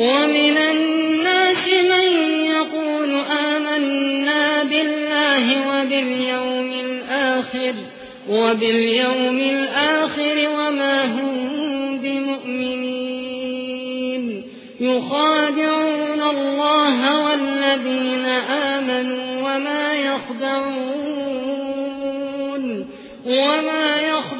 ومن الناس من يقول آمنا بالله وباليوم الآخر وباليوم الآخر وما هم بمؤمنين. يخادعون الله والذين آمنوا وما يخدعون وما يخدعون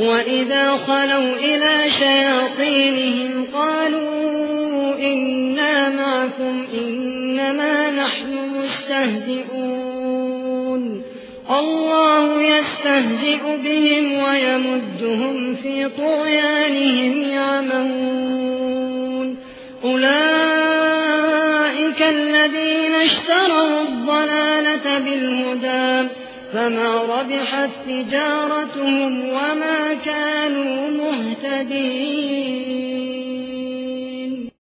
وإذا خلوا إلى شياطينهم قالوا إنا معكم إنما نحن مستهزئون الله يستهزئ بهم ويمدهم في طغيانهم يعمهون أولئك الذين اشتروا الضلالة بالهدى فما ربحت تجارتهم وما كانوا مهتدين.